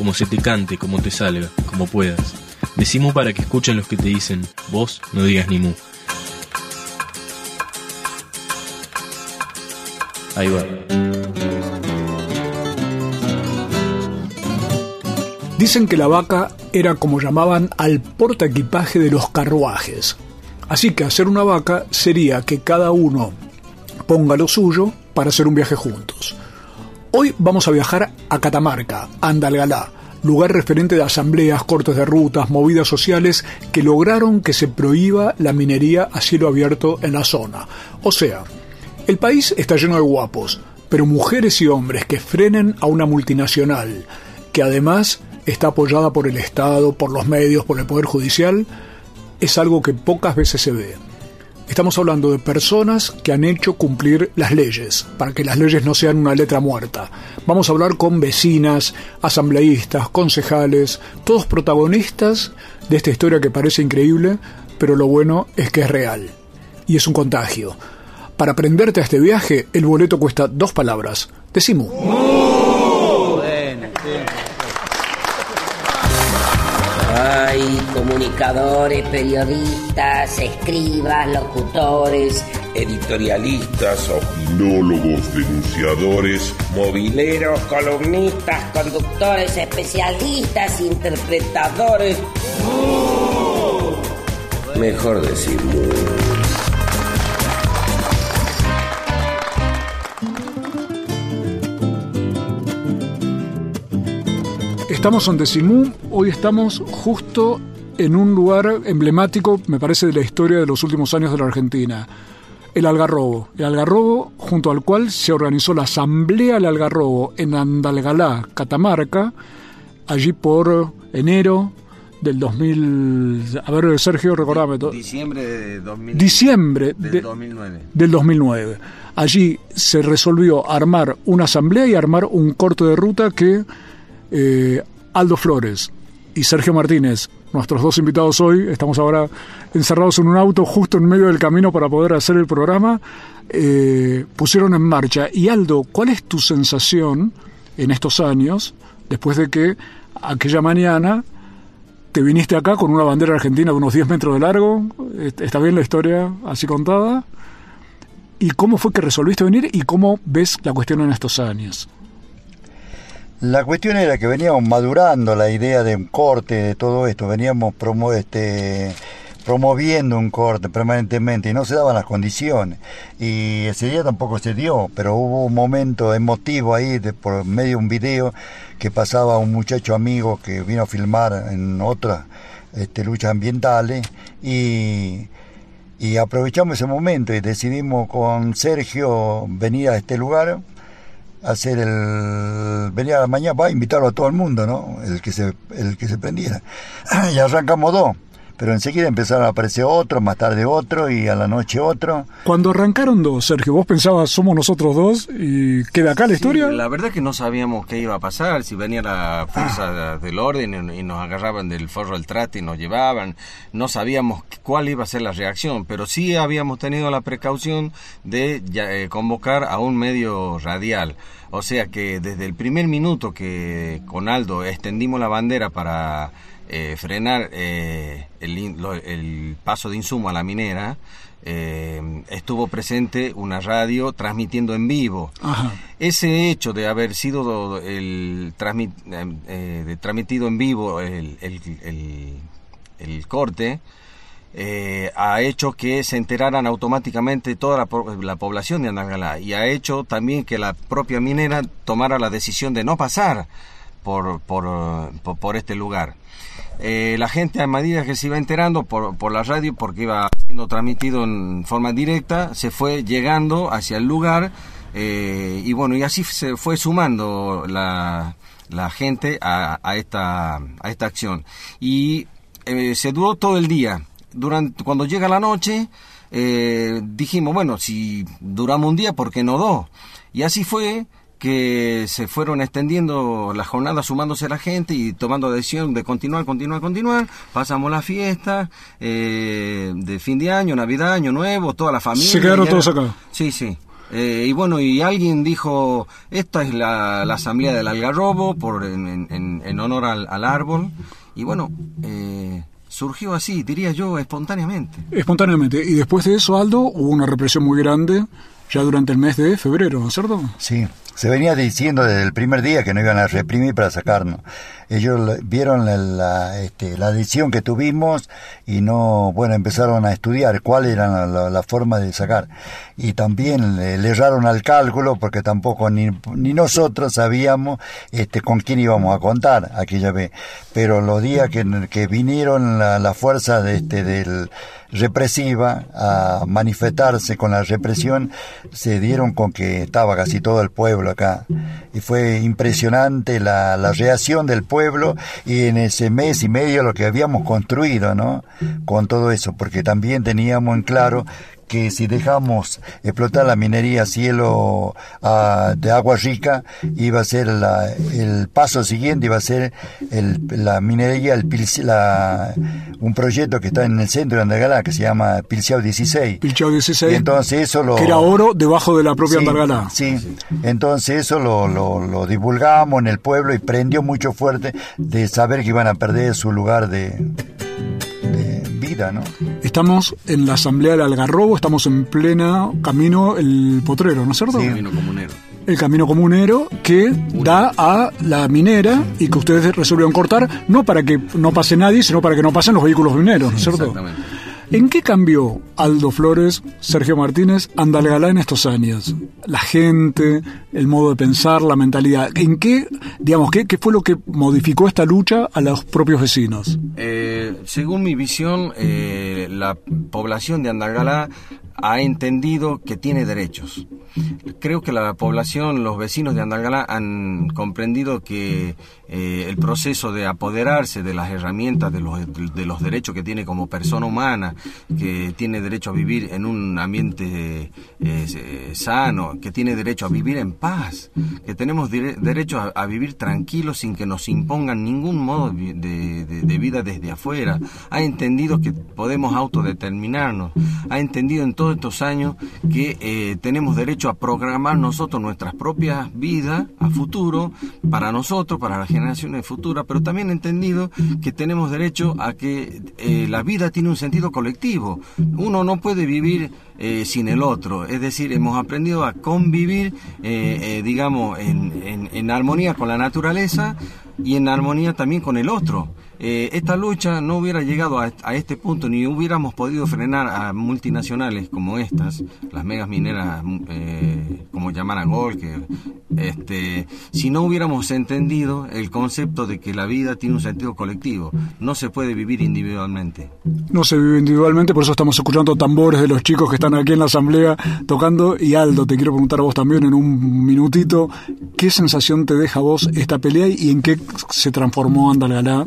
como se te cante, como te salga, como puedas. Decimu para que escuchen los que te dicen, vos no digas ni mu. Ahí va. Dicen que la vaca era como llamaban al porta equipaje de los carruajes. Así que hacer una vaca sería que cada uno ponga lo suyo para hacer un viaje juntos. Hoy vamos a viajar a Catamarca, Andalgalá, lugar referente de asambleas, cortes de rutas, movidas sociales que lograron que se prohíba la minería a cielo abierto en la zona. O sea, el país está lleno de guapos, pero mujeres y hombres que frenen a una multinacional, que además está apoyada por el Estado, por los medios, por el Poder Judicial, es algo que pocas veces se ve. Estamos hablando de personas que han hecho cumplir las leyes, para que las leyes no sean una letra muerta. Vamos a hablar con vecinas, asambleístas, concejales, todos protagonistas de esta historia que parece increíble, pero lo bueno es que es real. Y es un contagio. Para prenderte a este viaje, el boleto cuesta dos palabras. Decimos. Hay comunicadores, periodistas, escribas, locutores, editorialistas, opinólogos, denunciadores, mobileros, columnistas, conductores, especialistas, interpretadores. Mejor decir Estamos en Decimú, hoy estamos justo en un lugar emblemático, me parece, de la historia de los últimos años de la Argentina. El Algarrobo. El Algarrobo, junto al cual se organizó la Asamblea del Algarrobo en Andalgalá, Catamarca, allí por enero del 2000. A ver, Sergio, recordame. Diciembre de 2000, Diciembre del de, 2009. Del 2009. Allí se resolvió armar una asamblea y armar un corto de ruta que eh, Aldo Flores y Sergio Martínez, nuestros dos invitados hoy, estamos ahora encerrados en un auto justo en medio del camino para poder hacer el programa, eh, pusieron en marcha. Y Aldo, ¿cuál es tu sensación en estos años, después de que aquella mañana te viniste acá con una bandera argentina de unos 10 metros de largo? ¿Está bien la historia así contada? ¿Y cómo fue que resolviste venir y cómo ves la cuestión en estos años? La cuestión era que veníamos madurando la idea de un corte, de todo esto, veníamos promo, este, promoviendo un corte permanentemente y no se daban las condiciones. Y ese día tampoco se dio, pero hubo un momento emotivo ahí por medio de un video que pasaba un muchacho amigo que vino a filmar en otras este, luchas ambientales y aprovechamos ese momento y decidimos con Sergio venir a este lugar hacer el venir a la mañana va a invitarlo a todo el mundo no el que se el que se prendiera. Y arrancamos dos pero enseguida empezaron a aparecer otro, más tarde otro y a la noche otro. Cuando arrancaron dos, Sergio, vos pensabas somos nosotros dos y queda acá la historia. La verdad que no sabíamos qué iba a pasar, si venía la fuerza del orden y nos agarraban del forro del trate y nos llevaban, no sabíamos cuál iba a ser la reacción, pero sí habíamos tenido la precaución de eh, convocar a un medio radial. O sea que desde el primer minuto que con Aldo extendimos la bandera para eh, frenar eh, el, paso de insumo a la minera, eh, estuvo presente una radio transmitiendo en vivo. Ese hecho de haber sido el de transmitido en vivo el, el corte, ha hecho que se enteraran automáticamente toda la, la, población de Analgalá y ha hecho también que la propia minera tomara la decisión de no pasar por, por, por este lugar. Eh, la gente a medida que se iba enterando por, por la radio, porque iba siendo transmitido en forma directa, se fue llegando hacia el lugar eh, y bueno, y así se fue sumando la, la gente a, a esta, a esta acción. Y eh, se duró todo el día. Durante, cuando llega la noche, dijimos, bueno, si duramos un día, ¿por qué no dos? Y así fue que se fueron extendiendo las jornadas, sumándose la gente y tomando decisión de continuar, continuar, continuar. Pasamos la fiesta eh, de fin de año, Navidad, Año Nuevo, toda la familia. Se quedaron todos acá. Sí, sí. Eh, y bueno, y alguien dijo, esta es la, la asamblea del algarrobo por, en, en- en- en honor al, al árbol. Y bueno, eh, surgió así, diría yo, espontáneamente. Espontáneamente. Y después de eso, Aldo, hubo una represión muy grande ya durante el mes de febrero, ¿no es cierto? Sí, se venía diciendo desde el primer día que no iban a reprimir para sacarnos. Ellos vieron la, la, este, que tuvimos y no, bueno, empezaron a estudiar cuál era la, forma de sacar. Y también le, erraron al cálculo porque tampoco ni, ni nosotros sabíamos este, con quién íbamos a contar aquella vez. Pero los días que, que vinieron la, la fuerza de este, del represiva a manifestarse con la represión, se dieron con que estaba casi todo el pueblo acá. Y fue impresionante la, la reacción del pueblo y en ese mes y medio lo que habíamos construido, ¿no? Con todo eso, porque también teníamos en claro que si dejamos explotar la minería a cielo de agua rica, iba a ser la- el paso siguiente, iba a ser el- la minería, el, la- un proyecto que está en el centro de Andagalá, que se llama Pilciao 16. Pilchao 16. Y entonces eso lo... que era oro debajo de la propia Sí, Andargalá. Sí, entonces eso lo, lo, lo divulgamos en el pueblo y prendió mucho fuerte de saber que iban a perder su lugar de vida, ¿no? Estamos en la Asamblea del Algarrobo, estamos en plena camino el potrero, ¿no es cierto? Camino comunero. El camino comunero que da a la minera y que ustedes resolvieron cortar, no para que no pase nadie, sino para que no pasen los vehículos mineros, ¿no es cierto? Exactamente. ¿En qué cambió Aldo Flores, Sergio Martínez, Andalgalá en estos años? La gente, el modo de pensar, la mentalidad. ¿En qué, digamos, qué, fue lo que modificó esta lucha a los propios vecinos? Eh, según mi visión, eh, la población de Andalgalá ha entendido que tiene derechos. Creo que la población, los vecinos de Andalgalá han comprendido que eh, el proceso de apoderarse de las herramientas, de los, de los derechos que tiene como persona humana, que tiene derecho a vivir en un ambiente eh, sano, que tiene derecho a vivir en paz, que tenemos derecho a, vivir tranquilos sin que nos impongan ningún modo de, de- vida desde afuera. Ha entendido que podemos autodeterminarnos. Ha entendido en estos años que eh, tenemos derecho a programar nosotros nuestras propias vidas a futuro, para nosotros, para las generaciones futuras, pero también entendido que tenemos derecho a que eh, la vida tiene un sentido colectivo. Uno no puede vivir eh, sin el otro. Es decir, hemos aprendido a convivir, digamos, en armonía con la naturaleza y en armonía también con el otro. Eh, esta lucha no hubiera llegado a, este punto ni hubiéramos podido frenar a multinacionales como estas, las megas mineras, eh, como llaman a Golker, este, si no hubiéramos entendido el concepto de que la vida tiene un sentido colectivo, no se puede vivir individualmente. No se vive individualmente, por eso estamos escuchando tambores de los chicos que están aquí en la asamblea tocando. Y Aldo, te quiero preguntar a vos también en un minutito, ¿qué sensación te deja vos esta pelea y en qué se transformó Andalgalá?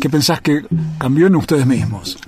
¿Qué pensás que cambió en ustedes mismos?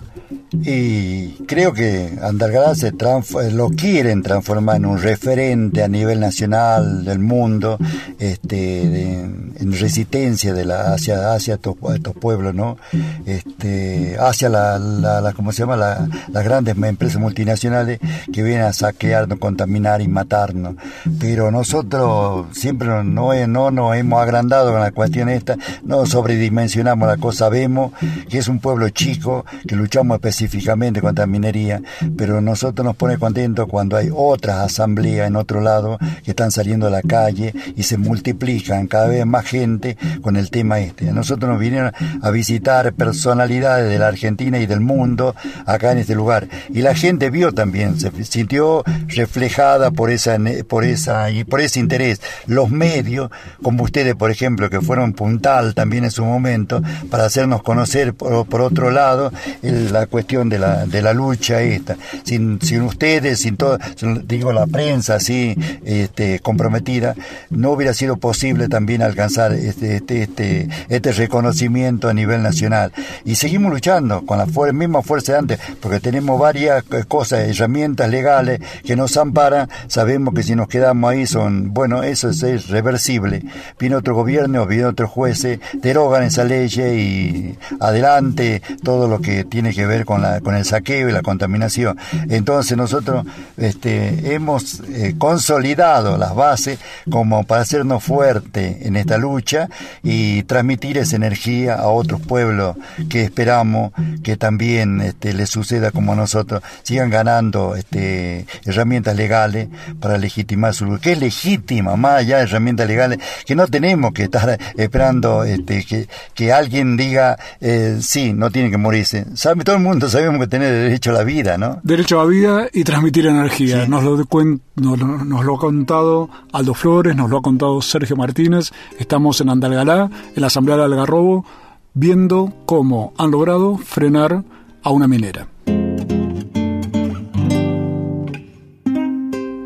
Y creo que Andalgalá se transf- lo quieren transformar en un referente a nivel nacional del mundo, este, en resistencia de la, hacia, hacia estos, estos pueblos, ¿no? Este, hacia la, la, ¿cómo se llama? La- las grandes empresas multinacionales que vienen a saquearnos, contaminar y matarnos. Pero nosotros siempre no, no, no nos hemos agrandado con la cuestión esta, no sobredimensionamos la cosa, sabemos que es un pueblo chico, que luchamos específicamente contra minería, pero nosotros nos pone contentos cuando hay otras asambleas en otro lado que están saliendo a la calle y se multiplican cada vez más gente con el tema este. Nosotros nos vinieron a visitar personalidades de la Argentina y del mundo acá en este lugar y la gente vio también, se sintió reflejada por esa por esa y por ese interés. Los medios, como ustedes por ejemplo, que fueron puntal también en su momento para hacernos conocer por, por otro lado la cuestión de la, de la lucha esta. Sin, sin ustedes, sin todo, digo la prensa así este, comprometida, no hubiera sido posible también alcanzar este, este, este, este reconocimiento a nivel nacional. Y seguimos luchando con la misma fuerza de antes, porque tenemos varias cosas, herramientas legales que nos amparan. Sabemos que si nos quedamos ahí son, bueno, eso es, reversible. Viene otro gobierno, viene otro juez, derogan esa ley y adelante todo lo que tiene que ver con, la, con el saqueo y la contaminación. Entonces nosotros este, hemos eh, consolidado las bases como para hacernos fuerte en esta lucha y transmitir esa energía a otros pueblos que esperamos que también este, les suceda como a nosotros, sigan ganando este, herramientas legales para legitimar su lucha, que es legítima, más allá de herramientas legales, que no tenemos que estar esperando este, que, que alguien diga, eh, sí, no tiene que morirse. ¿Sabe? Todo el mundo sabemos que tiene derecho a la vida, ¿no? Derecho a la vida y transmitir energía. Nos, lo nos, lo ha contado Aldo Flores, nos lo ha contado Sergio Martínez. Estamos en Andalgalá, en la Asamblea de Algarrobo, viendo cómo han logrado frenar a una minera.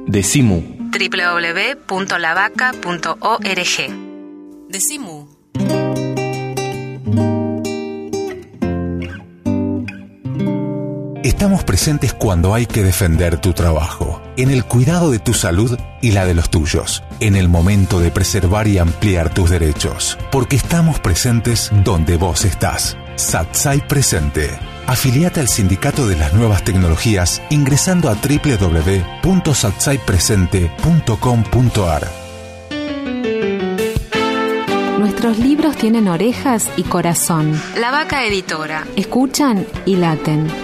Decimu. www.lavaca.org. Decimu. Estamos presentes cuando hay que defender tu trabajo, en el cuidado de tu salud y la de los tuyos, en el momento de preservar y ampliar tus derechos, porque estamos presentes donde vos estás. Satsai Presente. Afiliate al Sindicato de las Nuevas Tecnologías ingresando a www.satsaipresente.com.ar. Nuestros libros tienen orejas y corazón. La Vaca Editora. Escuchan y laten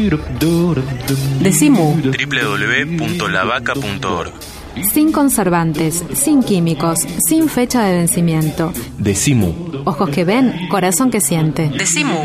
Decimu. www.lavaca.org. Sin conservantes, sin químicos, sin fecha de vencimiento. Decimu. Ojos que ven, corazón que siente. Decimu.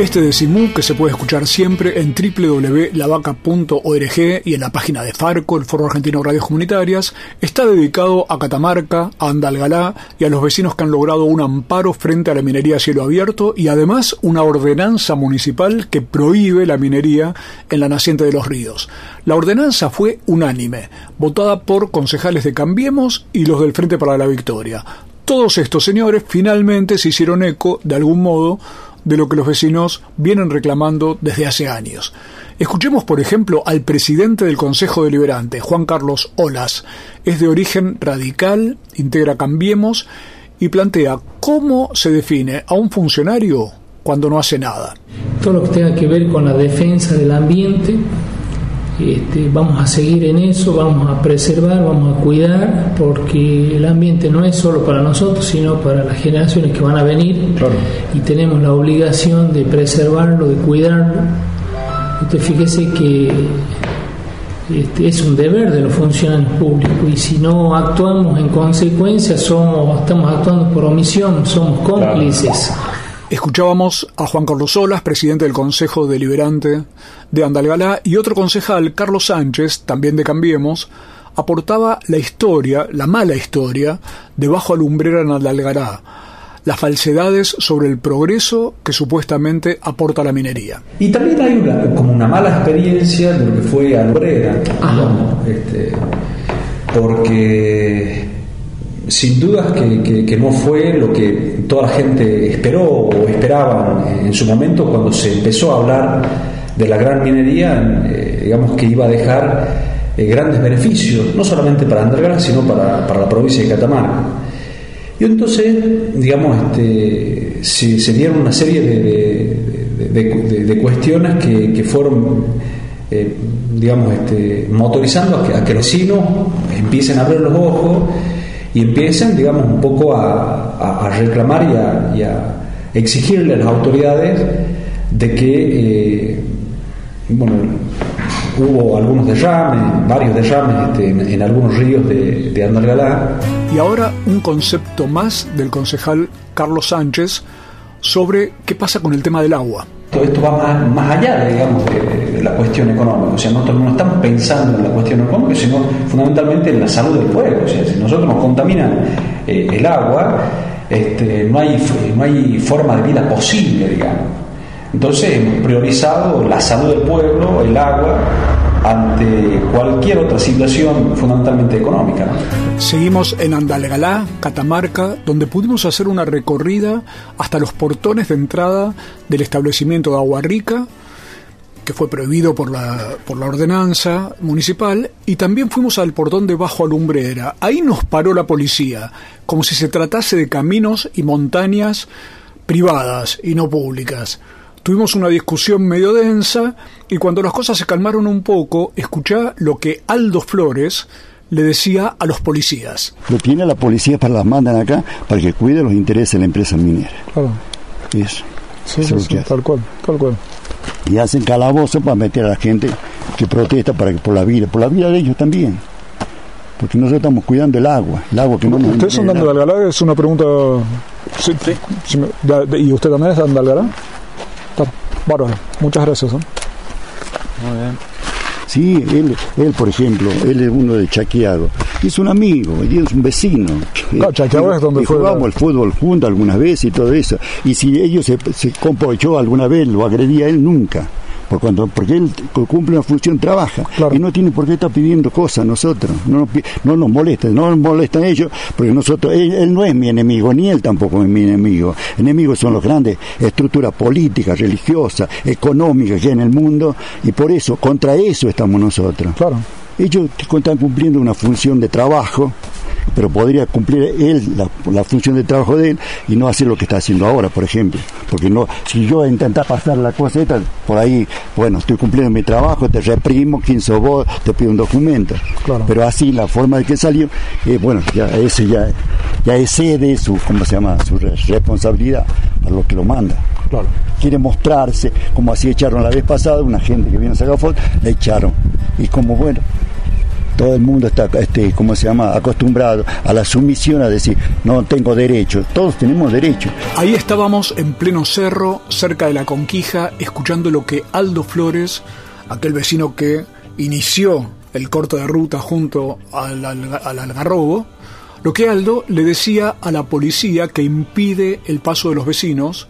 Este decimú que se puede escuchar siempre en www.lavaca.org y en la página de Farco, el Foro Argentino de Radios Comunitarias, está dedicado a Catamarca, a Andalgalá y a los vecinos que han logrado un amparo frente a la minería a cielo abierto y además una ordenanza municipal que prohíbe la minería en la naciente de los ríos. La ordenanza fue unánime, votada por concejales de Cambiemos y los del Frente para la Victoria. Todos estos señores finalmente se hicieron eco, de algún modo, de lo que los vecinos vienen reclamando desde hace años. Escuchemos, por ejemplo, al presidente del Consejo Deliberante, Juan Carlos Olas. Es de origen radical, integra Cambiemos y plantea cómo se define a un funcionario cuando no hace nada. Todo lo que tenga que ver con la defensa del ambiente, este, vamos a seguir en eso, vamos a preservar, vamos a cuidar, porque el ambiente no es solo para nosotros, sino para las generaciones que van a venir y tenemos la obligación de preservarlo, de cuidarlo. Usted fíjese que este, es un deber de los funcionarios públicos y si no actuamos en consecuencia somos, estamos actuando por omisión, somos cómplices. Escuchábamos a Juan Carlos Solas, presidente del Consejo Deliberante de Andalgalá, y otro concejal, Carlos Sánchez, también de Cambiemos, aportaba la historia, la mala historia, de Bajo Alumbrera en Andalgalá, las falsedades sobre el progreso que supuestamente aporta la minería. Y también hay una, como una mala experiencia de lo que fue Alumbrera, este, porque sin dudas que, no fue lo que toda la gente esperó o esperaba en su momento cuando se empezó a hablar de la gran minería, eh, digamos que iba a dejar eh, grandes beneficios, no solamente para Andalgalá, sino para, para, la provincia de Catamarca. Y entonces, digamos, este, se, se dieron una serie de, de, cuestiones que, que fueron, eh, digamos, este, motorizando a que, a que los vecinos empiecen a abrir los ojos y empiecen, digamos, un poco a, a, reclamar y a, y a, exigirle a las autoridades de que, eh, bueno, hubo algunos derrames, varios derrames este, en, algunos ríos de, de Andalgalá. Y ahora un concepto más del concejal Carlos Sánchez sobre qué pasa con el tema del agua. Todo esto va más, allá, digamos, de, la cuestión económica. O sea, nosotros no estamos pensando en la cuestión económica, sino fundamentalmente en la salud del pueblo. O sea, si nosotros nos contaminan eh, el agua, este, no, hay, no hay forma de vida posible, digamos. Entonces hemos priorizado la salud del pueblo, el agua, ante cualquier otra situación fundamentalmente económica. Seguimos en Andalgalá, Catamarca, donde pudimos hacer una recorrida hasta los portones de entrada del establecimiento de Agua Rica, que fue prohibido por la, por la ordenanza municipal, y también fuimos al portón de Bajo Alumbrera. Ahí nos paró la policía, como si se tratase de caminos y montañas privadas y no públicas. Tuvimos una discusión medio densa y cuando las cosas se calmaron un poco, escuché lo que Aldo Flores le decía a los policías. Lo tiene la policía para las mandan acá para que cuide los intereses de la empresa minera. Claro. Eso. Sí, sí, tal cual, tal cual. Y hacen calabozo para meter a la gente que protesta para que, por la vida, por la vida de ellos también. Porque nosotros estamos cuidando el agua, el agua que no nos ¿Ustedes son de Andalgalá? Es una pregunta... Sí. sí. ¿Y usted también es de Andalgalá? Bárbaro, muchas gracias. ¿eh? Muy bien. Sí, él, él, por ejemplo, él es uno de Chaqueado. Es un amigo, es un vecino. No, Chaqueado es donde y jugamos el fútbol juntos algunas veces y todo eso. Y si ellos se, se compochó alguna vez, lo agredía él nunca por cuando, porque él cumple una función, trabaja, y no tiene por qué estar pidiendo cosas a nosotros, no, no nos molesta, no nos molestan ellos, porque nosotros, él, no es mi enemigo, ni él tampoco es mi enemigo, enemigos son las grandes estructuras políticas, religiosas, económicas que hay en el mundo, y por eso, contra eso estamos nosotros. Claro. Ellos están cumpliendo una función de trabajo, pero podría cumplir él la, función de trabajo de él y no hacer lo que está haciendo ahora, por ejemplo. Porque no, si yo intentar pasar la cosa esta, por ahí, bueno, estoy cumpliendo mi trabajo, te reprimo, quién sos vos, te pido un documento. Pero así, la forma de que salió, eh, bueno, ya ese ya, ya excede su, ¿cómo se llama?, su responsabilidad a lo que lo manda. Claro. Quiere mostrarse, como así echaron la vez pasada, una gente que vino a sacar fotos, le echaron. Y como, bueno, todo el mundo está, este, ¿cómo se llama?, acostumbrado a la sumisión, a decir, no tengo derecho, todos tenemos derecho. Ahí estábamos en pleno cerro, cerca de la Conquija, escuchando lo que Aldo Flores, aquel vecino que inició el corte de ruta junto al, al algarrobo, lo que Aldo le decía a la policía que impide el paso de los vecinos,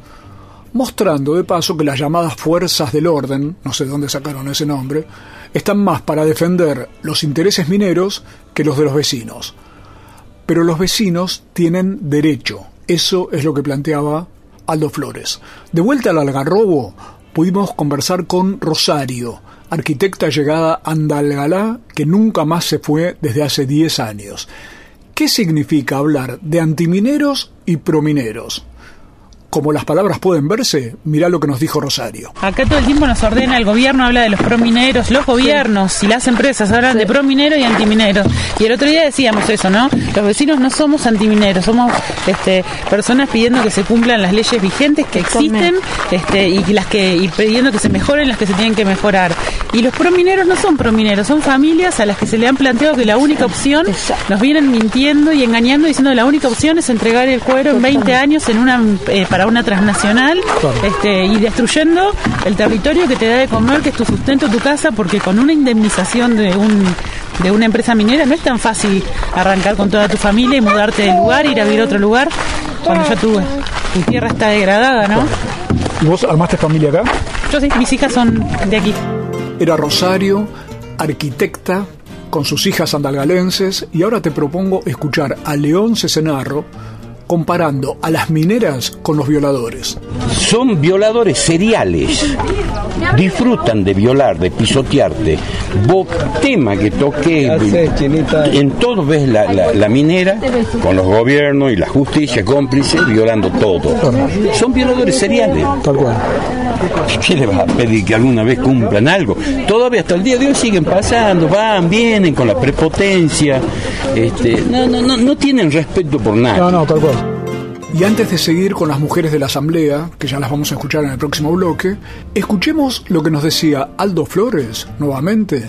mostrando de paso que las llamadas fuerzas del orden, no sé de dónde sacaron ese nombre, están más para defender los intereses mineros que los de los vecinos. Pero los vecinos tienen derecho. Eso es lo que planteaba Aldo Flores. De vuelta al Algarrobo, pudimos conversar con Rosario, arquitecta llegada a Andalgalá, que nunca más se fue desde hace 10 años. ¿Qué significa hablar de antimineros y promineros? Como las palabras pueden verse, mirá lo que nos dijo Rosario. Acá todo el tiempo nos ordena, el gobierno habla de los promineros, los gobiernos y las empresas hablan de promineros y antimineros. Y el otro día decíamos eso, ¿no? Los vecinos no somos antimineros, somos este, personas pidiendo que se cumplan las leyes vigentes que existen este, y las que y pidiendo que se mejoren las que se tienen que mejorar. Y los promineros no son promineros, son familias a las que se le han planteado que la única opción, nos vienen mintiendo y engañando diciendo que la única opción es entregar el cuero en 20 años en una eh, para una transnacional este, y destruyendo el territorio que te da de comer, que es tu sustento, tu casa, porque con una indemnización de un de una empresa minera no es tan fácil arrancar con toda tu familia y mudarte de lugar, ir a vivir a otro lugar, cuando ya tu, tu tierra está degradada, ¿no? ¿Y vos armaste familia acá? Yo sí, mis hijas son de aquí. Era Rosario, arquitecta, con sus hijas andalgalenses, y ahora te propongo escuchar a León Cesenarro, comparando a las mineras con los violadores. Son violadores seriales. Disfrutan de violar, de pisotearte. Vos, tema que toque, en todo ves la, minera, con los gobiernos y la justicia cómplice, violando todo. Son violadores seriales. Tal cual. ¿Qué le vas a pedir que alguna vez cumplan algo? Todavía hasta el día de hoy siguen pasando, van, vienen con la prepotencia. Este, no, no, no, no tienen respeto por nada. No, no, tal cual. Y antes de seguir con las mujeres de la Asamblea, que ya las vamos a escuchar en el próximo bloque, escuchemos lo que nos decía Aldo Flores, nuevamente,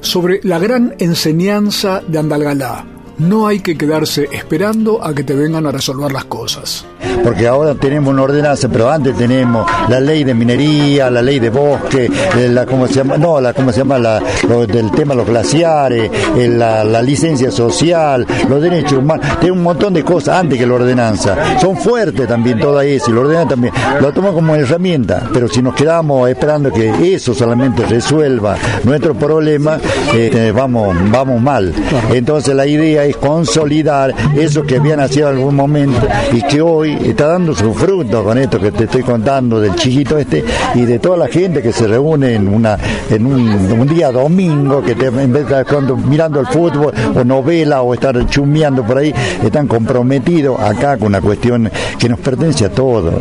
sobre la gran enseñanza de Andalgalá. No hay que quedarse esperando a que te vengan a resolver las cosas. Porque ahora tenemos una ordenanza, pero antes tenemos la ley de minería, la ley de bosque, eh, la cómo se llama, no, la cómo se llama la, del tema de los glaciares, eh, la, la, licencia social, los derechos humanos, tiene un montón de cosas antes que la ordenanza. Son fuertes también todas eso, y la ordenanza también. Lo toma como herramienta, pero si nos quedamos esperando que eso solamente resuelva nuestro problema, eh, vamos, vamos mal. Entonces la idea es consolidar eso que habían nacido en algún momento y que hoy está dando su fruto con esto que te estoy contando del chiquito este y de toda la gente que se reúne en una en un, día domingo que te, en vez de estar mirando el fútbol o novela o estar chumeando por ahí están comprometidos acá con una cuestión que nos pertenece a todos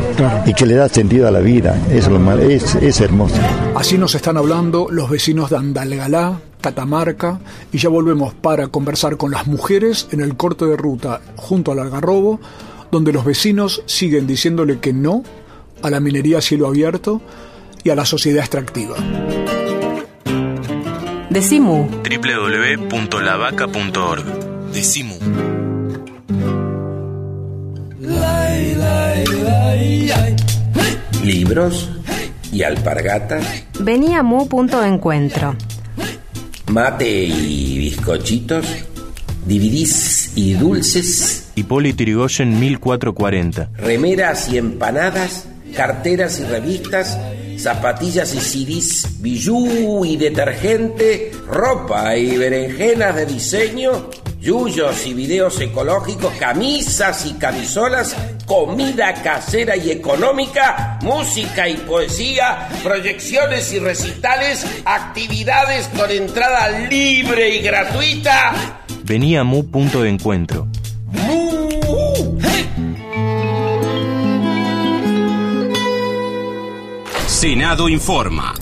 y que le da sentido a la vida. Es, es, es hermoso. Así nos están hablando los vecinos de Andalgalá Catamarca y ya volvemos para conversar con las mujeres en el corte de ruta junto al Algarrobo donde los vecinos siguen diciéndole que no a la minería a cielo abierto y a la sociedad extractiva. Decimu www.lavaca.org Decimu Libros y alpargatas. Venía Mu punto encuentro. Mate y bizcochitos. Dividís y dulces Hipólito Yrigoyen 1440. Remeras y empanadas, carteras y revistas, zapatillas y CDs, bijú y detergente, ropa y berenjenas de diseño, yuyos y videos ecológicos, camisas y camisolas, comida casera y económica, música y poesía, proyecciones y recitales, actividades con entrada libre y gratuita. Venía Mu punto de encuentro Senado informa.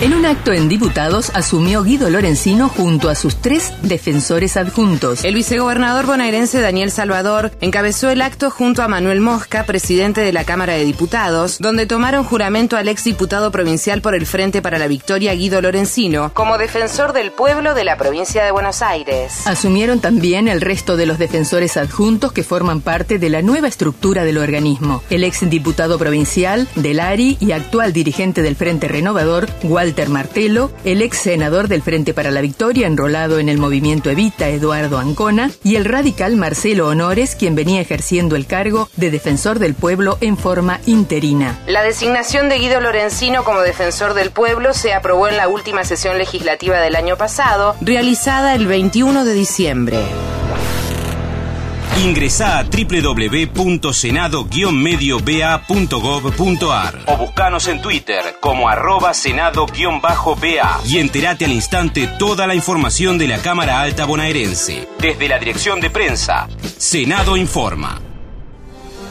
En un acto en diputados asumió Guido Lorenzino junto a sus tres defensores adjuntos. El vicegobernador bonaerense Daniel Salvador encabezó el acto junto a Manuel Mosca, presidente de la Cámara de Diputados, donde tomaron juramento al exdiputado provincial por el Frente para la Victoria Guido Lorenzino como defensor del pueblo de la provincia de Buenos Aires. Asumieron también el resto de los defensores adjuntos que forman parte de la nueva estructura del organismo. El exdiputado provincial del ARI y actual dirigente del Frente Renovador, Walter Martelo, el ex senador del Frente para la Victoria enrolado en el movimiento Evita, Eduardo Ancona, y el radical Marcelo Honores, quien venía ejerciendo el cargo de defensor del pueblo en forma interina. La designación de Guido Lorenzino como defensor del pueblo se aprobó en la última sesión legislativa del año pasado, realizada el 21 de diciembre. Ingresa a www.senado-medioba.gov.ar o buscanos en Twitter como arroba senado-ba y entérate al instante toda la información de la Cámara Alta Bonaerense. Desde la Dirección de Prensa, Senado Informa.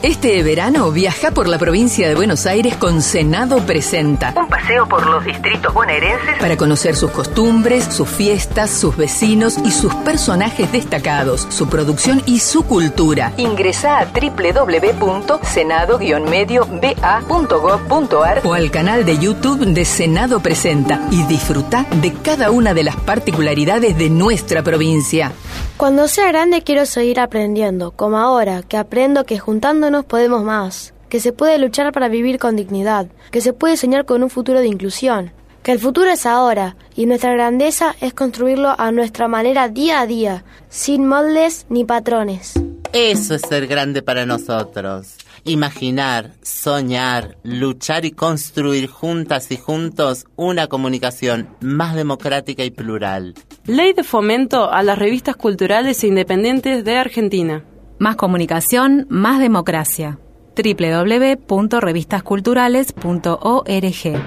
Este verano viaja por la provincia de Buenos Aires con Senado Presenta. Un paseo por los distritos bonaerenses para conocer sus costumbres, sus fiestas, sus vecinos y sus personajes destacados, su producción y su cultura. Ingresa a www.senado-medio-ba.gov.ar o al canal de YouTube de Senado Presenta y disfruta de cada una de las particularidades de nuestra provincia. Cuando sea grande quiero seguir aprendiendo, como ahora, que aprendo que juntándonos podemos más, que se puede luchar para vivir con dignidad, que se puede soñar con un futuro de inclusión, que el futuro es ahora y nuestra grandeza es construirlo a nuestra manera día a día, sin moldes ni patrones. Eso es ser grande para nosotros. Imaginar, soñar, luchar y construir juntas y juntos una comunicación más democrática y plural. Ley de fomento a las revistas culturales e independientes de Argentina. Más comunicación, más democracia. www.revistasculturales.org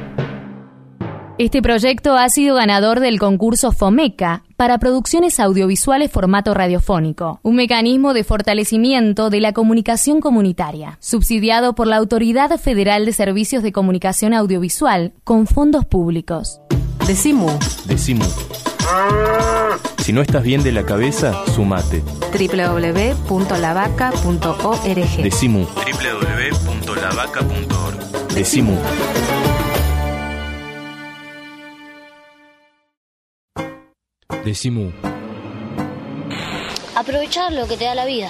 Este proyecto ha sido ganador del concurso FOMECA para producciones audiovisuales formato radiofónico, un mecanismo de fortalecimiento de la comunicación comunitaria, subsidiado por la Autoridad Federal de Servicios de Comunicación Audiovisual con fondos públicos. Decimu. Decimu. Si no estás bien de la cabeza, sumate. www.lavaca.org Decimu. www.lavaca.org Decimu. Decimu. Aprovechar lo que te da la vida,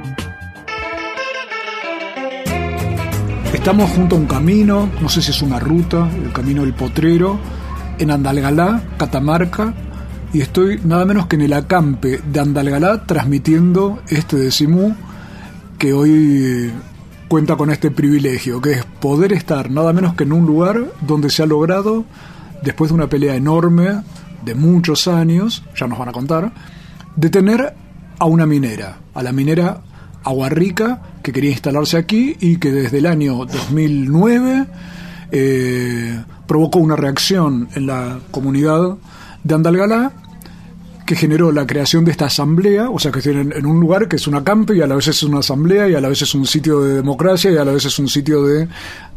Estamos junto a un camino, no sé si es una ruta, el camino del potrero, en Andalgalá, Catamarca, y estoy nada menos que en el acampe de Andalgalá transmitiendo este decimú que hoy cuenta con este privilegio, que es poder estar nada menos que en un lugar donde se ha logrado, después de una pelea enorme de muchos años, ya nos van a contar, detener a una minera, a la minera Aguarrica, que quería instalarse aquí y que desde el año 2009 eh, provocó una reacción en la comunidad de Andalgalá que generó la creación de esta asamblea, o sea, que tienen en un lugar que es una campe y a la vez es una asamblea y a la vez es un sitio de democracia y a la vez es un sitio de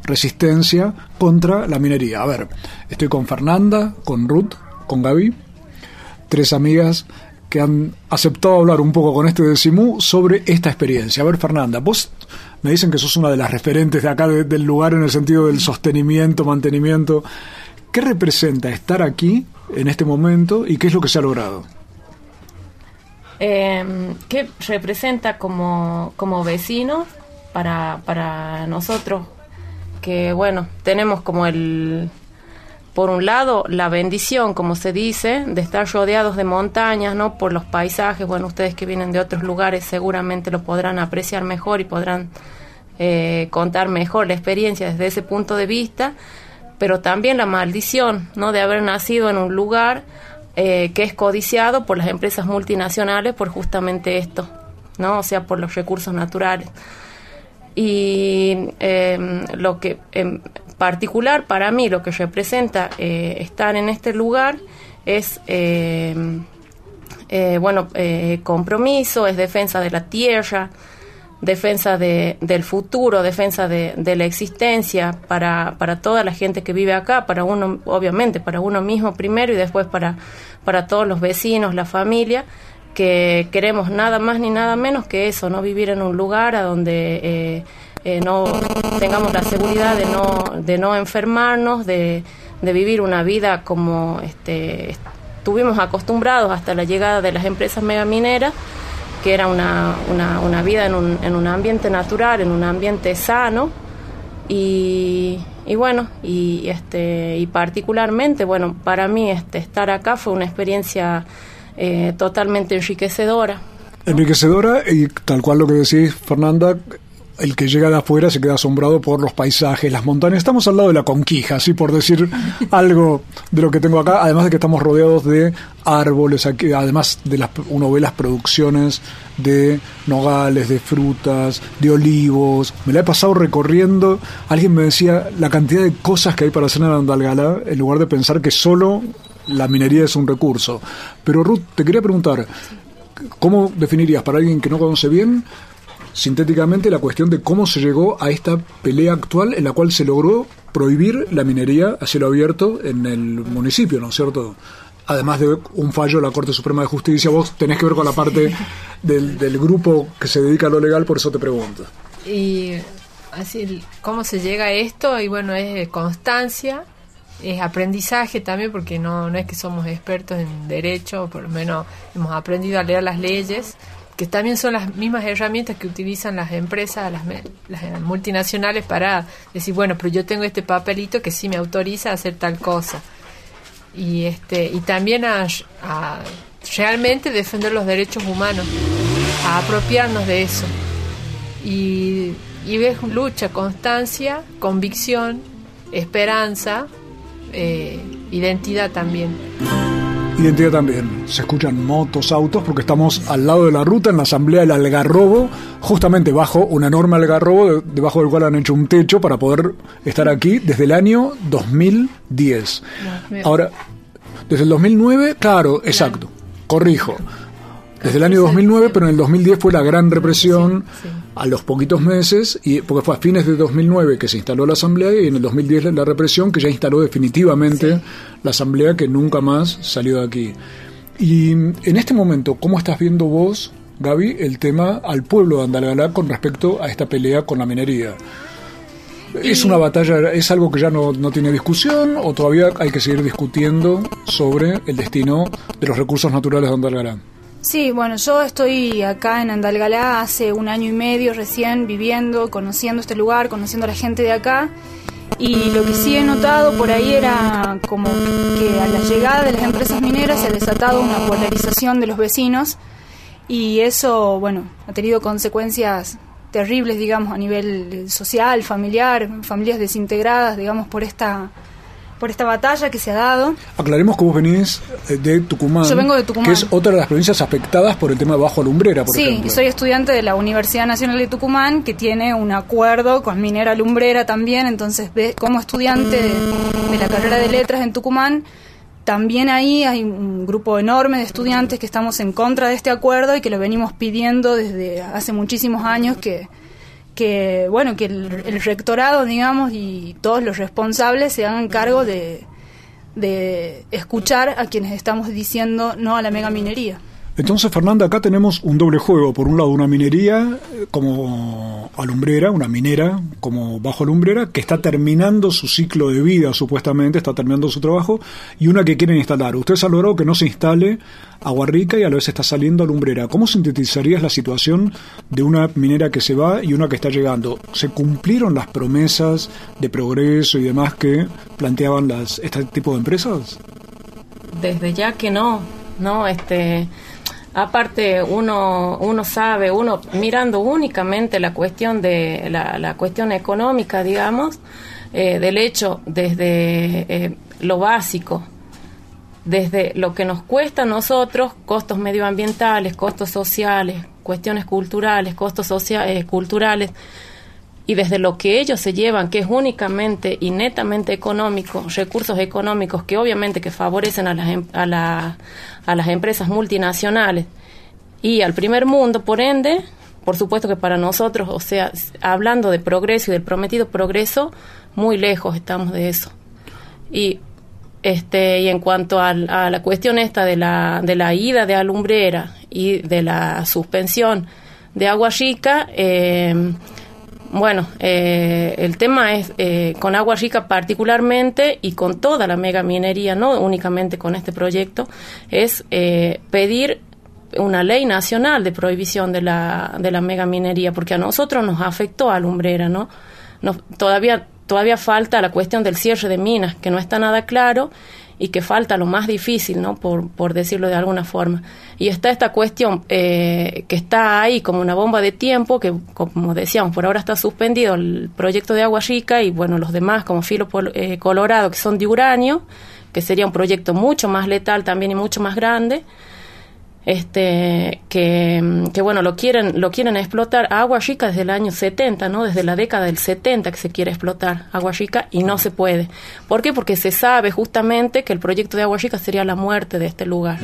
resistencia contra la minería. A ver, estoy con Fernanda, con Ruth, con Gaby, tres amigas que han aceptado hablar un poco con este de Simú sobre esta experiencia. A ver, Fernanda, vos me dicen que sos una de las referentes de acá de- del lugar en el sentido del sostenimiento, mantenimiento. ¿Qué representa estar aquí en este momento y qué es lo que se ha logrado? eh, ¿qué representa como, como vecinos para, para nosotros? Que bueno, tenemos como el, por un lado, la bendición, como se dice, de estar rodeados de montañas, ¿no? Por los paisajes, bueno, ustedes que vienen de otros lugares seguramente lo podrán apreciar mejor y podrán eh, contar mejor la experiencia desde ese punto de vista, pero también la maldición, ¿no? De haber nacido en un lugar eh, que es codiciado por las empresas multinacionales por justamente esto, ¿no? O sea, por los recursos naturales. Y eh, lo que en particular para mí, lo que representa eh, estar en este lugar es, eh, eh, bueno, eh, compromiso, es defensa de la tierra, defensa de, del futuro, defensa de, de la existencia para, para toda la gente que vive acá, para uno, obviamente, para uno mismo primero y después para, para todos los vecinos, la familia, que queremos nada más ni nada menos que eso, no vivir en un lugar a donde eh, no tengamos la seguridad de no, de no enfermarnos, de, de vivir una vida como este, estuvimos acostumbrados hasta la llegada de las empresas megamineras que era una, una, una vida en un, en un ambiente natural, en un ambiente sano y, y bueno, y, este, y particularmente, bueno, para mí este, estar acá fue una experiencia eh, totalmente enriquecedora. Enriquecedora y tal cual lo que decís, Fernanda, el que llega de afuera se queda asombrado por los paisajes, las montañas. Estamos al lado de la conquija, así por decir algo de lo que tengo acá, además de que estamos rodeados de árboles, aquí, además de las, uno ve las producciones de nogales, de frutas, de olivos. Me la he pasado recorriendo. Alguien me decía la cantidad de cosas que hay para hacer en Andalgalá, en lugar de pensar que solo la minería es un recurso. Pero Ruth, te quería preguntar, ¿cómo definirías para alguien que no conoce bien sintéticamente la cuestión de cómo se llegó a esta pelea actual en la cual se logró prohibir la minería a cielo abierto en el municipio, ¿no es cierto? Además de un fallo de la Corte Suprema de Justicia, vos tenés que ver con la parte del, del grupo que se dedica a lo legal, por eso te pregunto. Y así, ¿cómo se llega a esto? Y bueno, es constancia, es aprendizaje también, porque no, no es que somos expertos en derecho, por lo menos hemos aprendido a leer las leyes, que también son las mismas herramientas que utilizan las empresas, las, multinacionales para decir, bueno, pero yo tengo este papelito que sí me autoriza a hacer tal cosa. y este y también a, a realmente defender los derechos humanos, a apropiarnos de eso. Y, y ves lucha, constancia, convicción, esperanza, eh, identidad también. Identidad también. Se escuchan motos, autos, porque estamos al lado de la ruta en la asamblea del Algarrobo, justamente bajo un enorme algarrobo, debajo del cual han hecho un techo para poder estar aquí desde el año 2010. Ahora, desde el 2009, claro, exacto, corrijo. Desde el año 2009, pero en el 2010 fue la gran represión a los poquitos meses, y porque fue a fines de 2009 que se instaló la asamblea y en el 2010 la represión que ya instaló definitivamente la asamblea que nunca más salió de aquí. Y en este momento, ¿cómo estás viendo vos, Gaby, el tema al pueblo de Andalgalá con respecto a esta pelea con la minería? ¿Es una batalla, es algo que ya no, no, tiene discusión o todavía hay que seguir discutiendo sobre el destino de los recursos naturales de Andalgalá? Sí, bueno, yo estoy acá en Andalgalá hace un año y medio recién viviendo, conociendo este lugar, conociendo a la gente de acá. Y lo que sí he notado por ahí era como que a la llegada de las empresas mineras se ha desatado una polarización de los vecinos y eso, bueno, ha tenido consecuencias terribles, digamos, a nivel social, familiar, familias desintegradas, digamos, por esta por esta batalla que se ha dado. Aclaremos que vos venís eh, de Tucumán. Yo vengo de Tucumán. Que es otra de las provincias afectadas por el tema de Bajo Alumbrera, por sí, y soy estudiante de la Universidad Nacional de Tucumán, que tiene un acuerdo con Minera Lumbrera también, entonces como estudiante de, la carrera de letras en Tucumán, también ahí hay un grupo enorme de estudiantes que estamos en contra de este acuerdo y que lo venimos pidiendo desde hace muchísimos años que, que bueno que el, rectorado digamos y todos los responsables se hagan cargo de, de escuchar a quienes estamos diciendo no a la mega minería. Entonces, Fernanda, acá tenemos un doble juego. Por un lado, una minería eh, como alumbrera, una minera como bajo alumbrera, que está terminando su ciclo de vida, supuestamente, está terminando su trabajo, y una que quieren instalar. Ustedes han logrado que no se instale agua rica y a la vez está saliendo alumbrera. ¿Cómo sintetizarías la situación de una minera que se va y una que está llegando? ¿Se cumplieron las promesas de progreso y demás que planteaban las, este tipo de empresas? Desde ya que no, no, este aparte uno uno sabe uno mirando únicamente la cuestión de la, cuestión económica digamos eh, del hecho desde eh, lo básico desde lo que nos cuesta a nosotros costos medioambientales costos sociales cuestiones culturales costos sociales eh, culturales y desde lo que ellos se llevan, que es únicamente y netamente económico, recursos económicos que obviamente que favorecen a las, em, a, la, a las empresas multinacionales y al primer mundo, por ende, por supuesto que para nosotros, o sea, hablando de progreso y del prometido progreso, muy lejos estamos de eso. Y este y en cuanto a, la cuestión esta de la, de la ida de alumbrera y de la suspensión de agua chica, eh, bueno, eh, el tema es eh, con Agua Rica particularmente y con toda la mega minería, no únicamente con este proyecto, es eh, pedir una ley nacional de prohibición de la, de la mega minería, porque a nosotros nos afectó a Lumbrera, ¿no? Nos, todavía, todavía falta la cuestión del cierre de minas, que no está nada claro y que falta lo más difícil, ¿no? Por, por decirlo de alguna forma. Y está esta cuestión eh, que está ahí como una bomba de tiempo, que como decíamos, por ahora está suspendido el proyecto de Agua Rica y bueno, los demás como Filo eh, Colorado, que son de uranio, que sería un proyecto mucho más letal también y mucho más grande este que, que, bueno lo quieren lo quieren explotar. Agua chica desde el año 70 no desde la década del 70 que se quiere explotar agua chica y no se puede. ¿por qué? porque se sabe justamente que el proyecto de agua chica sería la muerte de este lugar.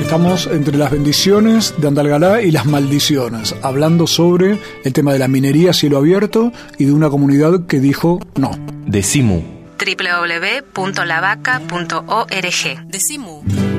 Estamos entre las bendiciones de Andalgalá y las maldiciones hablando sobre el tema de la minería a cielo abierto y de una comunidad que dijo no. Decimu www.lavaca.org Decimu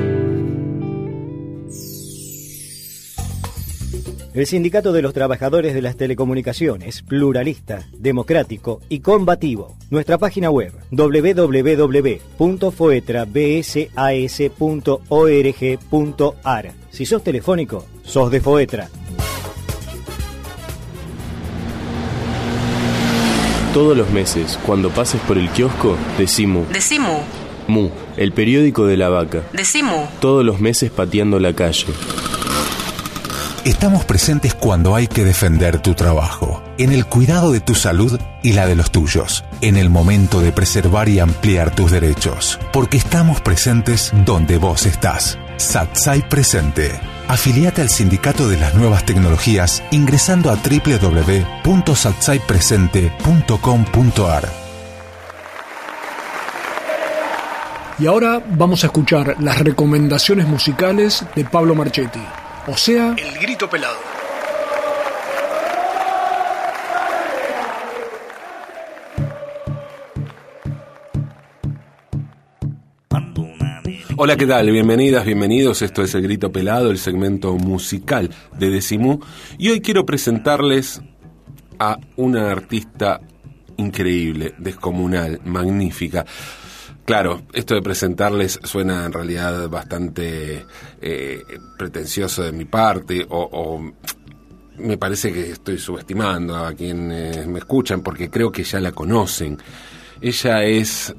El Sindicato de los Trabajadores de las Telecomunicaciones, pluralista, democrático y combativo. Nuestra página web www.foetrabsas.org.ar. Si sos telefónico, sos de Foetra. Todos los meses, cuando pases por el kiosco, decimos... Decimu. Mu, el periódico de la vaca. Decimu. Todos los meses pateando la calle. Estamos presentes cuando hay que defender tu trabajo, en el cuidado de tu salud y la de los tuyos, en el momento de preservar y ampliar tus derechos, porque estamos presentes donde vos estás. Satsai Presente. Afiliate al Sindicato de las Nuevas Tecnologías ingresando a www.satsaipresente.com.ar. Y ahora vamos a escuchar las recomendaciones musicales de Pablo Marchetti, o sea, El Grito Pelado. Hola, ¿qué tal? Bienvenidas, bienvenidos. Esto es El Grito Pelado, el segmento musical de Decimú. Y hoy quiero presentarles a una artista increíble, descomunal, magnífica. Claro, esto de presentarles suena en realidad bastante eh, pretencioso de mi parte o, o, me parece que estoy subestimando a quienes me escuchan porque creo que ya la conocen. Ella es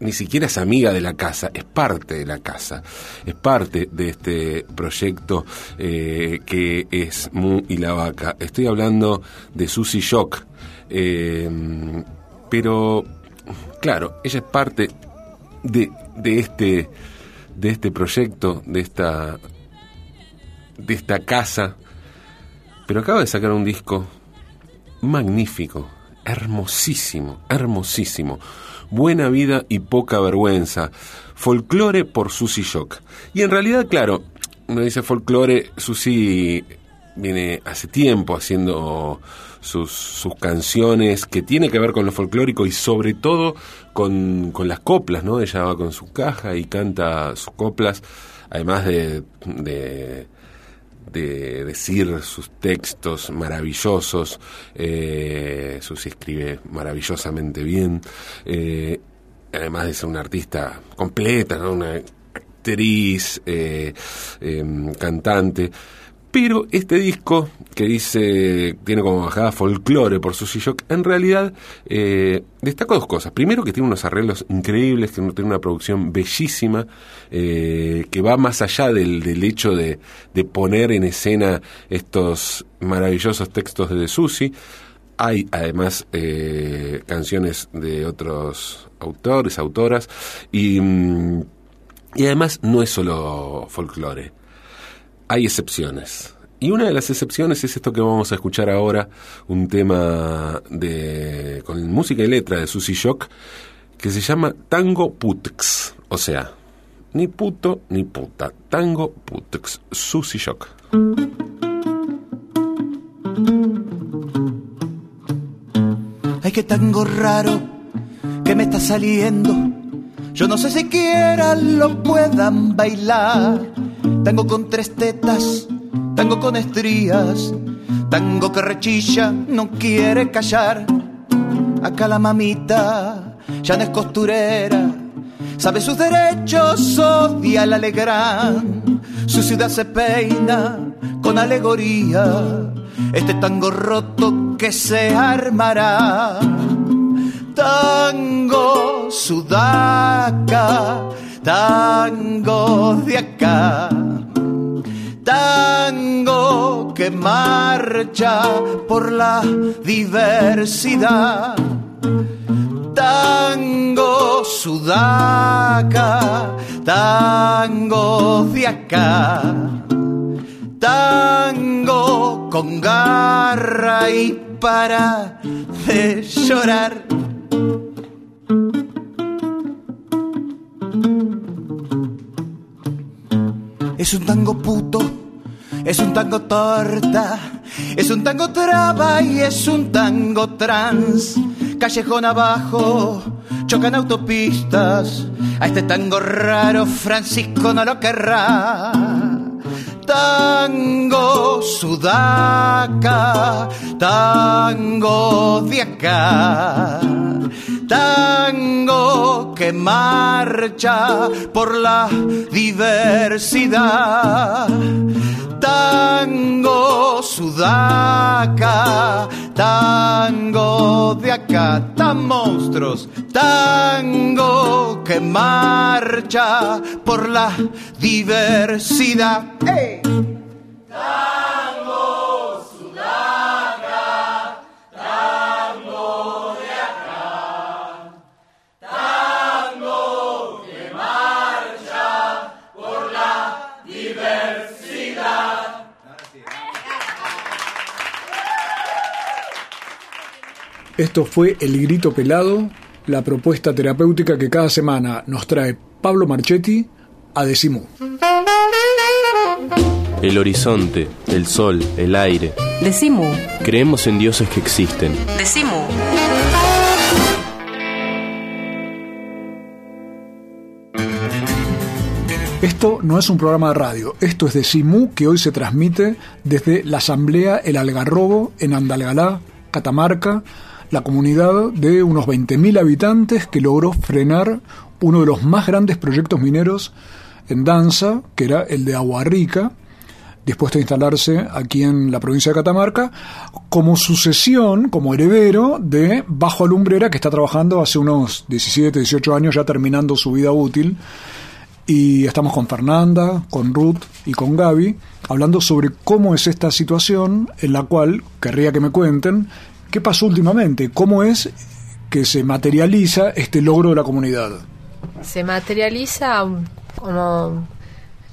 ni siquiera es amiga de la casa, es parte de la casa, es parte de este proyecto eh, que es Mu y la vaca. Estoy hablando de Susie Shock, eh, pero claro, ella es parte de, este, de este proyecto, de esta, de esta casa, pero acaba de sacar un disco magnífico, hermosísimo, hermosísimo Buena vida y poca vergüenza. Folclore por Susi Shock. Y en realidad, claro, uno dice folclore, Susi viene hace tiempo haciendo sus, sus, canciones que tiene que ver con lo folclórico y sobre todo con, con, las coplas, ¿no? Ella va con su caja y canta sus coplas, además de, de de decir sus textos maravillosos, eh, Susi escribe maravillosamente bien, eh, además de ser una artista completa, una actriz, eh, em, cantante. Pero este disco, que dice, tiene como bajada folclore por Susie Shock, en realidad eh, destaca dos cosas. Primero, que tiene unos arreglos increíbles, que tiene una producción bellísima, eh, que va más allá del, del hecho de, de, poner en escena estos maravillosos textos de Susie. Hay además eh, canciones de otros autores, autoras, y, mm, y además no es solo folclore hay excepciones. Y una de las excepciones es esto que vamos a escuchar ahora, un tema de con música y letra de Susie Shock, que se llama Tango Putx, o sea, ni puto ni puta, Tango Putx, Susie Shock. Ay, qué tango raro que me está saliendo. Yo no sé si siquiera lo puedan bailar tango con tres tetas, tango con estrías, tango que rechilla, no quiere callar. Acá la mamita ya no es costurera, sabe sus derechos, odia el alegrán. Su ciudad se peina con alegoría, este tango roto que se armará. Tango sudaca tango de acá, tango que marcha por la diversidad, tango sudaca, tango de acá, tango con garra y para de llorar Es un tango puto, es un tango torta, es un tango traba y es un tango trans. Callejón abajo, chocan autopistas. A este tango raro Francisco no lo querrá. Tango sudaca, tango de tango que marcha por la diversidad. Tango sudaca, tango de acá, tan monstruos, tango que marcha por la diversidad. ¡Hey! Esto fue El Grito Pelado, la propuesta terapéutica que cada semana nos trae Pablo Marchetti a Decimú. El horizonte, el sol, el aire. Decimú. Creemos en dioses que existen. Decimú. Esto no es un programa de radio, esto es Decimú que hoy se transmite desde la Asamblea El Algarrobo en Andalgalá, Catamarca, la comunidad de unos 20.000 habitantes que logró frenar uno de los más grandes proyectos mineros en danza, que era el de Agua Rica, dispuesto a instalarse aquí en la provincia de Catamarca, como sucesión, como heredero de Bajo Alumbrera, que está trabajando hace unos 17, 18 años, ya terminando su vida útil. Y estamos con Fernanda, con Ruth y con Gaby, hablando sobre cómo es esta situación en la cual querría que me cuenten qué pasó últimamente, cómo es que se materializa este logro de la comunidad. Se materializa um, como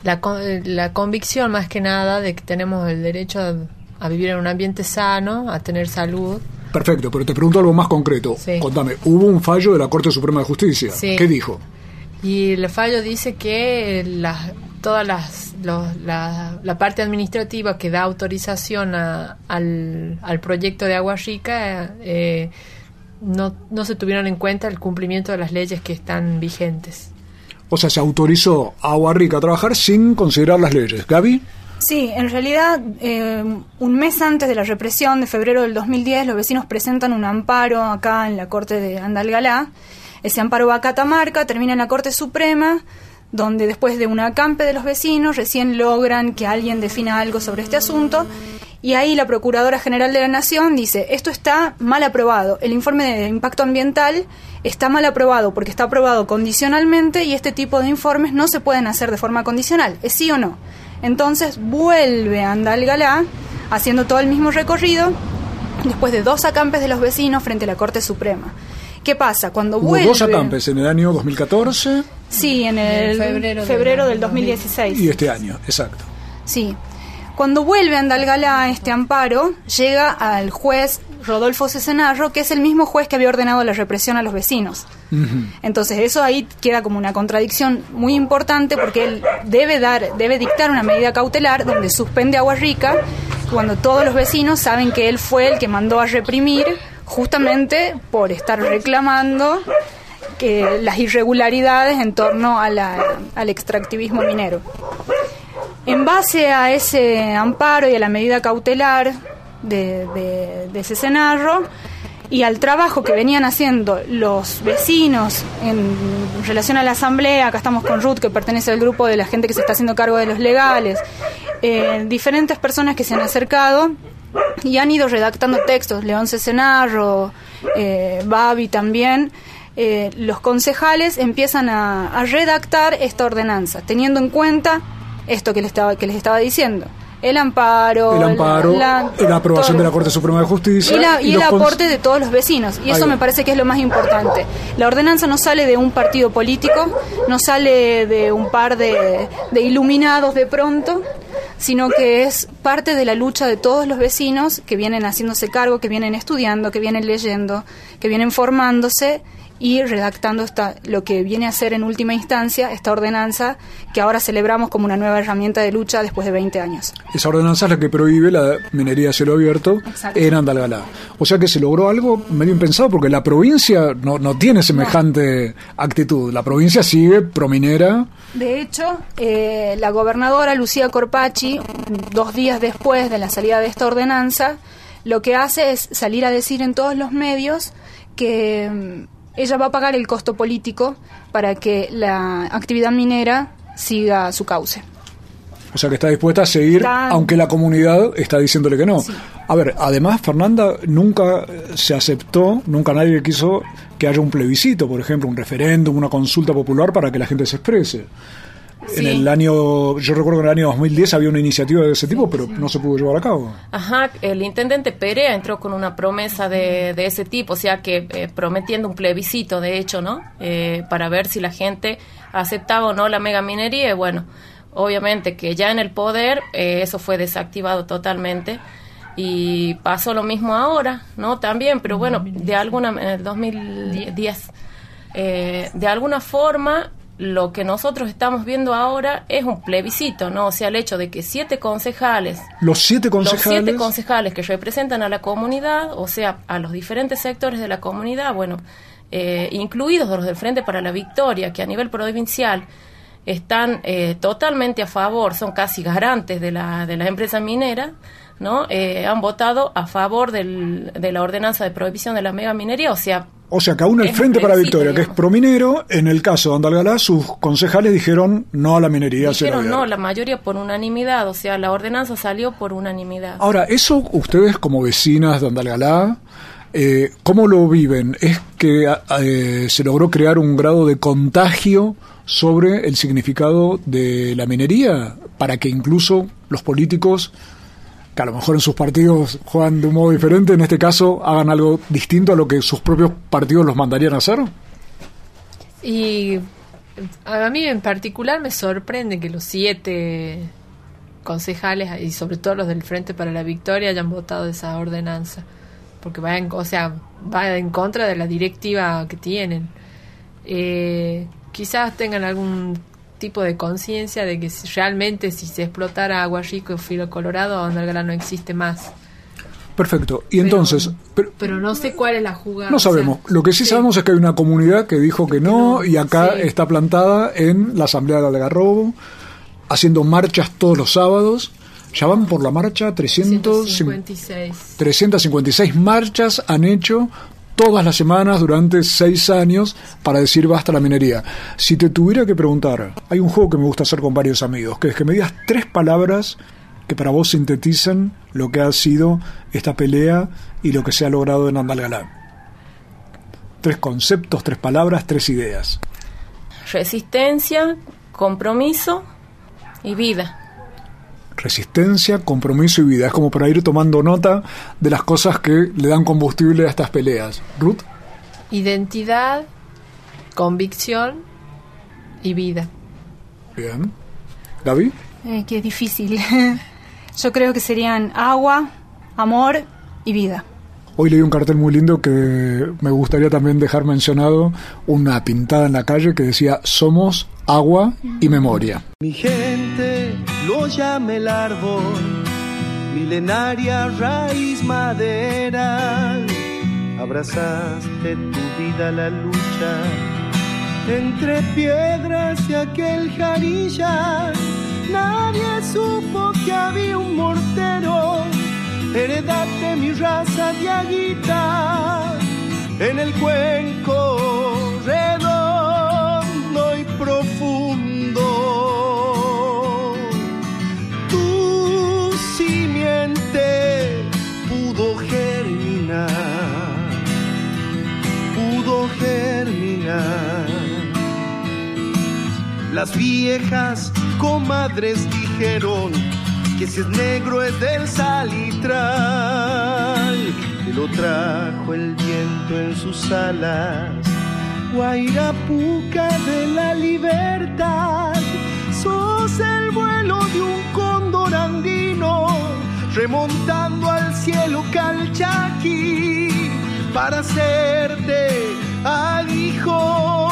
la, la convicción más que nada de que tenemos el derecho a, a vivir en un ambiente sano, a tener salud. Perfecto, pero te pregunto algo más concreto. Sí. Contame, hubo un fallo de la Corte Suprema de Justicia. Sí. ¿Qué dijo? Y el fallo dice que las, todas las los- la, la parte administrativa que da autorización a- al, al proyecto de Agua Rica eh, no, no se tuvieron en cuenta el cumplimiento de las leyes que están vigentes. O sea, se autorizó a Agua Rica a trabajar sin considerar las leyes. Gaby, Sí, en realidad, eh, un mes antes de la represión de febrero del 2010, los vecinos presentan un amparo acá en la Corte de Andalgalá. Ese amparo va a Catamarca, termina en la Corte Suprema, donde después de un acampe de los vecinos recién logran que alguien defina algo sobre este asunto. Y ahí la Procuradora General de la Nación dice, esto está mal aprobado. El informe de impacto ambiental está mal aprobado porque está aprobado condicionalmente y este tipo de informes no se pueden hacer de forma condicional. ¿Es sí o no? Entonces vuelve a Andalgalá haciendo todo el mismo recorrido después de dos acampes de los vecinos frente a la Corte Suprema. ¿Qué pasa? Cuando hubo vuelve... dos acampes en el año 2014 Sí, en el febrero febrero, del del 2016. y este año, exacto. Sí. Cuando vuelve a Andalgalá este amparo, llega al juez Rodolfo Cesenarro, que es el mismo juez que había ordenado la represión a los vecinos. Entonces eso ahí queda como una contradicción muy importante porque él debe dar, debe dictar una medida cautelar donde suspende Agua Rica cuando todos los vecinos saben que él fue el que mandó a reprimir justamente por estar reclamando que las irregularidades en torno a la- al extractivismo minero. En base a ese amparo y a la medida cautelar de, ese cenarro y al trabajo que venían haciendo los vecinos en relación a la asamblea, acá estamos con Ruth, que pertenece al grupo de la gente que se está haciendo cargo de los legales, eh, diferentes personas que se han acercado y han ido redactando textos, León Cesenarro, eh, Babi también, eh, los concejales empiezan a, a redactar esta ordenanza, teniendo en cuenta esto que les estaba, que les estaba diciendo. El amparo, El amparo, la, la aprobación todo. de la Corte Suprema de Justicia y, la- y el aporte de todos los vecinos. Y eso me parece que es lo más importante. La ordenanza no sale de un partido político, no sale de un par de, de iluminados de pronto, sino que es parte de la lucha de todos los vecinos que vienen haciéndose cargo, que vienen estudiando, que vienen leyendo, que vienen formándose y redactando esta, lo que viene a ser en última instancia esta ordenanza que ahora celebramos como una nueva herramienta de lucha después de 20 años. Esa ordenanza es la que prohíbe la minería a cielo abierto Exacto. en Andalgalá. O sea que se logró algo medio impensado porque la provincia no, no tiene semejante actitud. La provincia sigue prominera. De hecho, eh, la gobernadora Lucía Corpachi, dos días después de la salida de esta ordenanza, lo que hace es salir a decir en todos los medios que mm, ella va a pagar el costo político para que la actividad minera siga su cauce. O sea que está dispuesta a seguir, Está- aunque la comunidad está diciéndole que no. A ver, además, Fernanda, nunca se aceptó, nunca nadie quiso que haya un plebiscito, por ejemplo, un referéndum, una consulta popular para que la gente se exprese. En el año, yo recuerdo que en el año 2010 había una iniciativa de ese tipo, pero no se pudo llevar a cabo. Ajá, el intendente Perea entró con una promesa de, de ese tipo, o sea que eh, prometiendo un plebiscito, de hecho, ¿no? Eh, para ver si la gente aceptaba o no la megaminería. Y bueno, obviamente que ya en el poder eh, eso fue desactivado totalmente. Y pasó lo mismo ahora, ¿no? También, pero bueno, de alguna, en el 2010, eh, de alguna forma lo que nosotros estamos viendo ahora es un plebiscito, ¿no? O sea, el hecho de que siete concejales Los siete los concejales. siete concejales que representan a la comunidad, o sea, a los diferentes sectores de la comunidad, bueno, eh, incluidos los del Frente para la Victoria, que a nivel provincial están eh, totalmente a favor, son casi garantes de la, de la empresa minera, ¿no? Eh, han votado a favor del- de la ordenanza de prohibición de la mega minería, o sea, O sea que aún el Frente para Victoria, que es prominero, en el caso de Andalgalá, sus concejales dijeron no a la minería. dijeron no, la mayoría por unanimidad, o sea, la ordenanza salió por unanimidad. Ahora, eso ustedes como vecinas de Andalgalá, eh, ¿cómo lo viven? ¿Es que eh, se logró crear un grado de contagio sobre el significado de la minería para que incluso los políticos, que a lo mejor en sus partidos juegan de un modo diferente, en este caso hagan algo distinto a lo que sus propios partidos los mandarían a hacer? Y a mí en particular me sorprende que los siete concejales y sobre todo los del Frente para la Victoria hayan votado esa ordenanza, porque va en, o sea, va en contra de la directiva que tienen. Eh, quizás tengan algún tipo de conciencia de que si realmente si se explotara agua rico y filo colorado, Andalgalá no existe más. Perfecto. Y entonces, pero- Pero no sé cuál es la jugada. no o sea, sabemos. Lo que sí, sabemos es que hay una comunidad que dijo que no y acá está plantada en la Asamblea del Algarrobo, haciendo marchas todos los sábados. Ya van por la marcha 300, 56. 356 marchas han hecho todas las semanas durante seis años para decir basta la minería. Si te tuviera que preguntar, hay un juego que me gusta hacer con varios amigos, que es que me digas tres palabras que para vos sintetizan lo que ha sido esta pelea y lo que se ha logrado en Andalgalá. Tres conceptos, tres palabras, tres ideas. Resistencia, compromiso y vida. Resistencia, compromiso y vida. Es como para ir tomando nota de las cosas que le dan combustible a estas peleas. Ruth. Identidad, convicción y vida. Bien. Gaby. Eh, qué difícil. Yo creo que serían agua, amor y vida. Hoy leí un cartel muy lindo que me gustaría también dejar mencionado, una pintada en la calle que decía Somos agua y memoria. Mi gente lo llama el árbol, milenaria raíz madera. Abrazaste tu vida la lucha entre piedras y aquel jarilla. Nadie supo que había un mortero. Heredate mi raza de aguita en el cuenco Las viejas comadres dijeron que si es negro es del salitral, que lo trajo el viento en sus alas. Guairapuca de la libertad, sos el vuelo de un cóndor andino, remontando al cielo calchaqui para hacerte aguijón y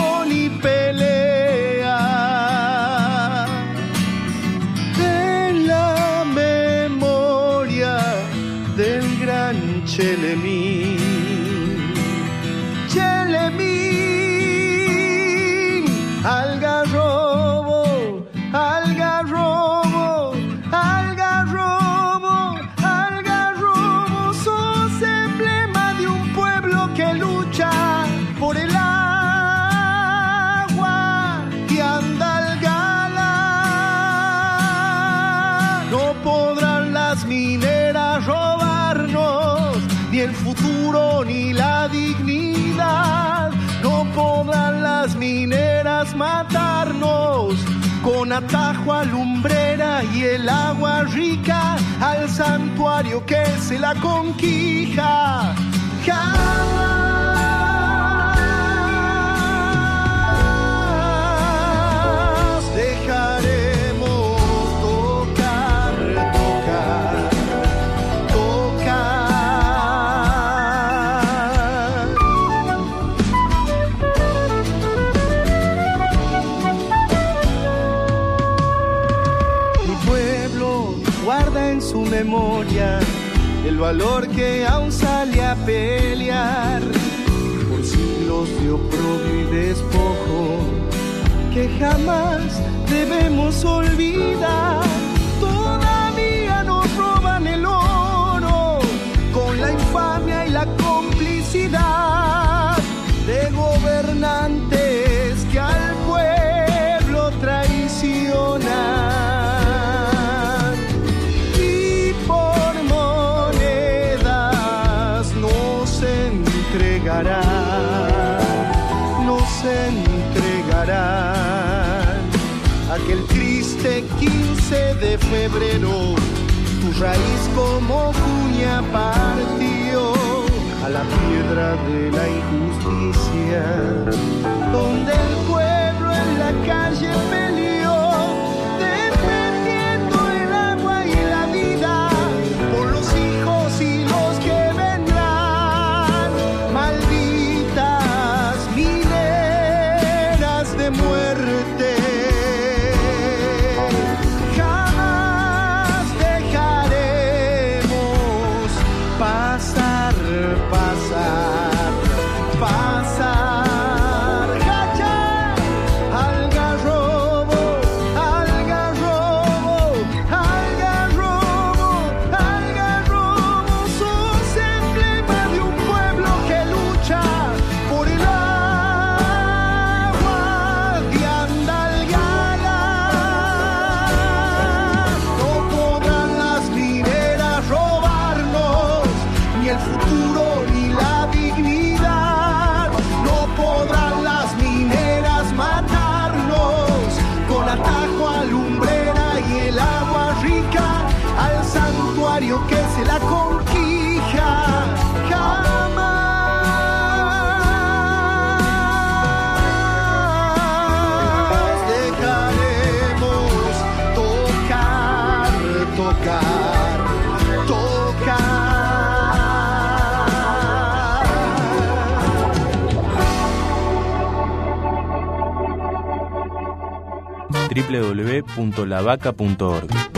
mineras robarnos, ni el futuro ni la dignidad. No podrán las mineras matarnos con atajo a lumbrera y el agua rica al santuario que se la conquija. El valor que aún sale a pelear por siglos de oprobio y despojo que jamás debemos olvidar. 15 de febrero, tu raíz como cuña partió a la piedra de la injusticia, www.lavaca.org